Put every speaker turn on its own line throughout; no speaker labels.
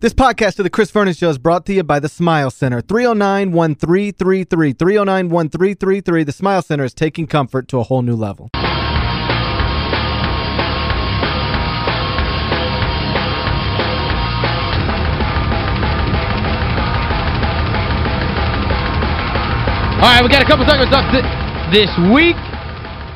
This podcast of the Chris Vernon Show is brought to you by the Smile Center. 309-1333. 309-1333. The Smile Center is taking comfort to a whole new level. All
right, we got a couple seconds up th this week.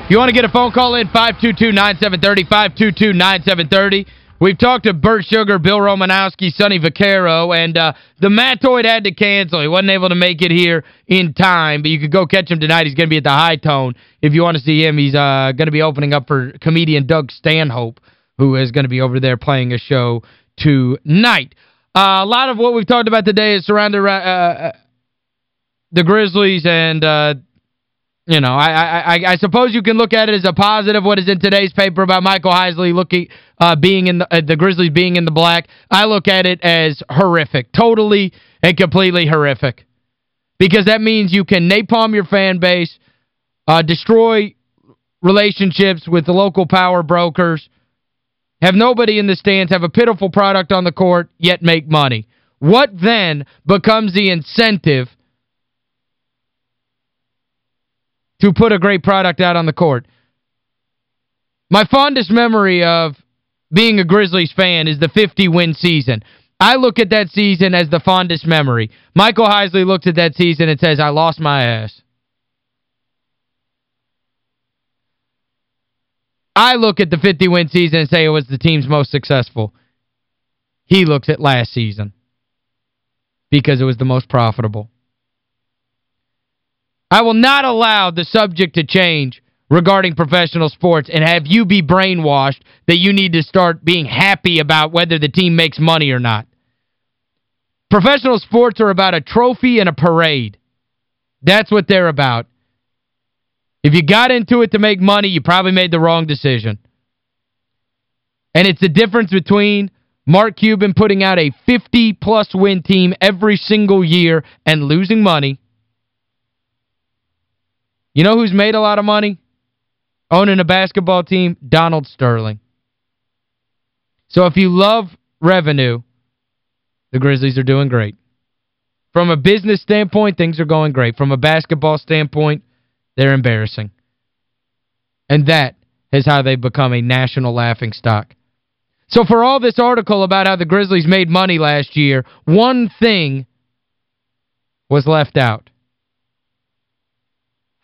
If you want to get a phone call in, 522-9730, 522-9730. We've talked to Bert Sugar, Bill Romanowski, Sonny Vaccaro, and uh, the Matoid had to cancel. He wasn't able to make it here in time, but you could go catch him tonight. He's going to be at the Hi-Tone. If you want to see him, he's uh, going to be opening up for comedian Doug Stanhope, who is going to be over there playing a show tonight. Uh, a lot of what we've talked about today is surrounded uh, uh, the Grizzlies and uh, you know, I, I I suppose you can look at it as a positive what is in today's paper about Michael Heisley looking uh, being in the uh, the Grizzlies being in the black. I look at it as horrific, totally and completely horrific. Because that means you can napalm your fan base, uh, destroy relationships with the local power brokers, have nobody in the stands, have a pitiful product on the court, yet make money. What then becomes the incentive to put a great product out on the court. My fondest memory of being a Grizzlies fan is the 50-win season. I look at that season as the fondest memory. Michael Heisley looks at that season and says, I lost my ass. I look at the 50-win season and say it was the team's most successful. He looks at last season because it was the most profitable. I will not allow the subject to change regarding professional sports and have you be brainwashed that you need to start being happy about whether the team makes money or not. Professional sports are about a trophy and a parade. That's what they're about. If you got into it to make money, you probably made the wrong decision. And it's the difference between Mark Cuban putting out a 50-plus win team every single year and losing money you know who's made a lot of money owning a basketball team? Donald Sterling. So if you love revenue, the Grizzlies are doing great. From a business standpoint, things are going great. From a basketball standpoint, they're embarrassing. And that is how they've become a national laughing stock. So for all this article about how the Grizzlies made money last year, one thing was left out.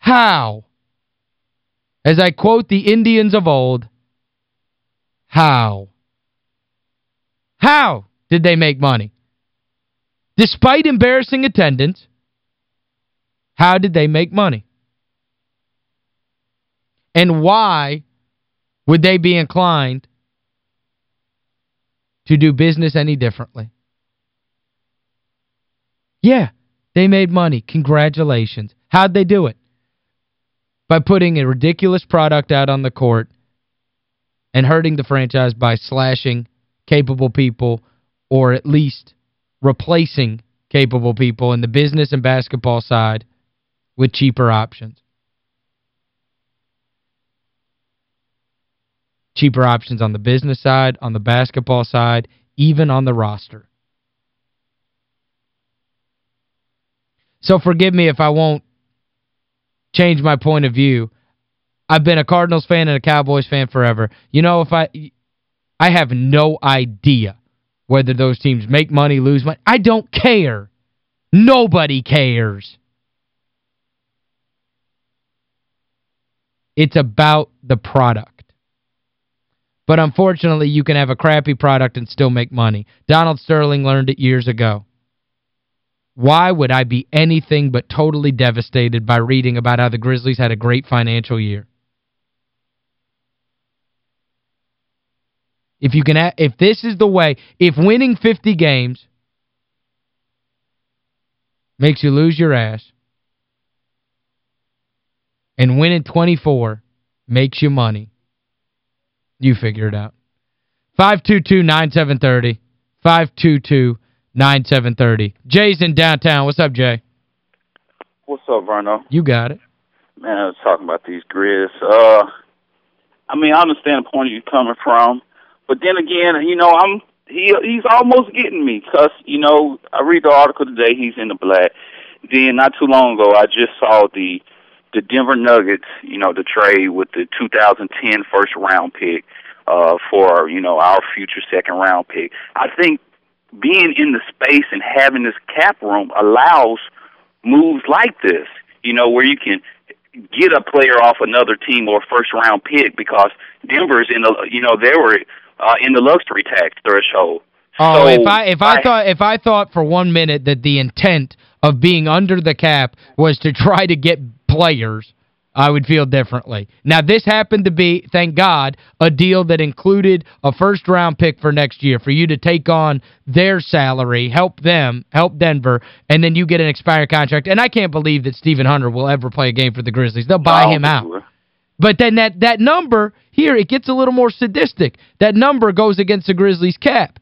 How? As I quote the Indians of old, how? How did they make money? Despite embarrassing attendance, how did they make money? And why would they be inclined to do business any differently? Yeah, they made money. Congratulations. How'd they do it? By putting a ridiculous product out on the court and hurting the franchise by slashing capable people or at least replacing capable people in the business and basketball side with cheaper options. Cheaper options on the business side, on the basketball side, even on the roster. So forgive me if I won't change my point of view. I've been a Cardinals fan and a Cowboys fan forever. You know, if I I have no idea whether those teams make money, lose money. I don't care. Nobody cares. It's about the product. But unfortunately, you can have a crappy product and still make money. Donald Sterling learned it years ago. Why would I be anything but totally devastated by reading about how the Grizzlies had a great financial year? If you can if this is the way, if winning 50 games makes you lose your ass and winning 24 makes you money, you figure it out. 522-9730, 522 9730. Jay's in downtown. What's up, Jay?
What's up, Verno?
You got it.
Man, I was talking about these grids. Uh, I mean, I understand the point you're coming from, but then again, you know, I'm he he's almost getting me because you know I read the article today. He's in the black. Then not too long ago, I just saw the the Denver Nuggets. You know the trade with the 2010 first round pick uh, for you know our future second round pick. I think being in the space and having this cap room allows moves like this. You know where you can get a player off another team or first round pick because Denver's in the you know they were uh, in the luxury tax threshold.
Oh, so if I if I, I thought if I thought for one minute that the intent of being under the cap was to try to get players, I would feel differently. Now, this happened to be, thank God, a deal that included a first-round pick for next year for you to take on their salary, help them, help Denver, and then you get an expired contract. And I can't believe that Steven Hunter will ever play a game for the Grizzlies. They'll buy him out. Sure. But then that, that number, here, it gets a little more sadistic. That number goes against the Grizzlies' cap.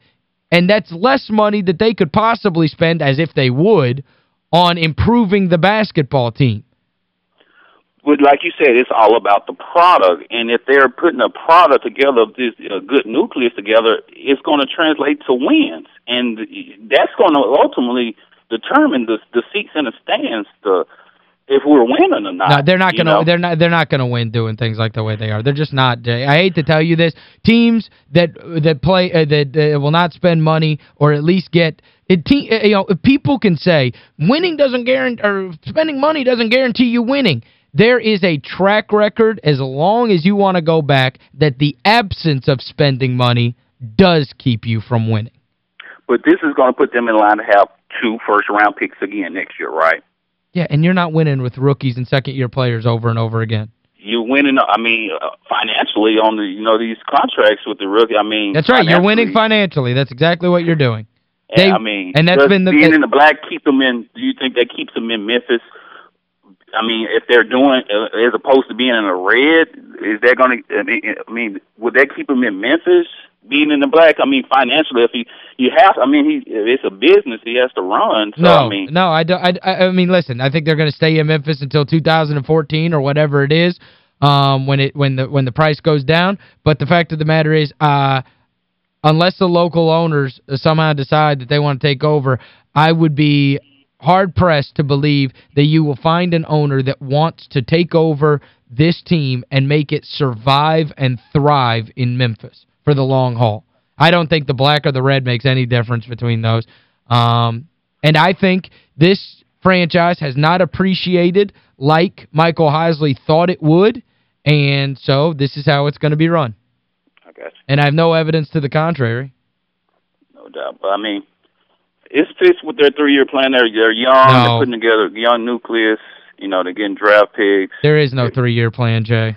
And that's less money that they could possibly spend, as if they would, on improving the basketball team
but like you said, it's all about the product. And if they're putting a product together, this a good nucleus together, it's going to translate to wins, and that's going to ultimately determine the the seats in the stands to if we're winning or not.
No, they're not going to they're not they're not going to win doing things like the way they are. They're just not I hate to tell you this. Teams that that play uh, that uh, will not spend money or at least get it uh, you know, people can say winning doesn't guarantee or spending money doesn't guarantee you winning there is a track record, as long as you want to go back, that the absence of spending money does keep you from winning.
But this is going to put them in line to have two first-round picks again next year, right?
Yeah, and you're not winning with rookies and second-year players over and over again.
You're winning, I mean, uh, financially on the, you know, these contracts with the rookie. I mean,
That's right. You're winning financially. That's exactly what you're doing.
They, I mean, and that's been the being in the black keep them in. Do you think that keeps them in Memphis I mean, if they're doing uh, as opposed to being in the red, is that going to? I mean, I mean, would that keep him in Memphis? Being in the black, I mean, financially, if he, you have, I mean, he, it's a business he has to run. So,
no,
I mean,
no, I don't. I, I mean, listen, I think they're going to stay in Memphis until 2014 or whatever it is, um, when it when the when the price goes down. But the fact of the matter is, uh, unless the local owners somehow decide that they want to take over, I would be hard-pressed to believe that you will find an owner that wants to take over this team and make it survive and thrive in Memphis for the long haul. I don't think the black or the red makes any difference between those. Um, and I think this franchise has not appreciated like Michael Heisley thought it would, and so this is how it's going to be run.
I got you.
And I have no evidence to the contrary.
No doubt. But, I mean, it fits with their three-year plan. They're, they're young. No. They're putting together a young nucleus. You know, they're getting draft picks.
There is no three-year plan, Jay.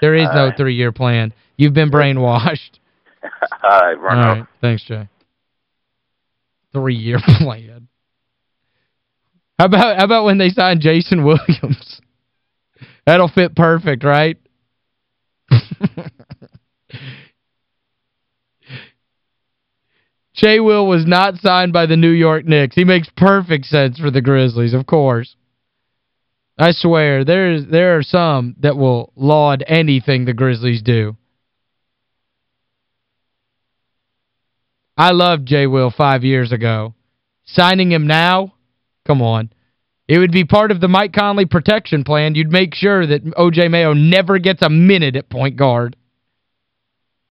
There is no three-year plan. You've been brainwashed.
All right. All right.
Thanks, Jay. Three-year plan. How about how about when they signed Jason Williams? That'll fit perfect, right? Jay Will was not signed by the New York Knicks. He makes perfect sense for the Grizzlies, of course. I swear, there's there are some that will laud anything the Grizzlies do. I loved Jay Will five years ago. Signing him now? Come on. It would be part of the Mike Conley protection plan. You'd make sure that O.J. Mayo never gets a minute at point guard.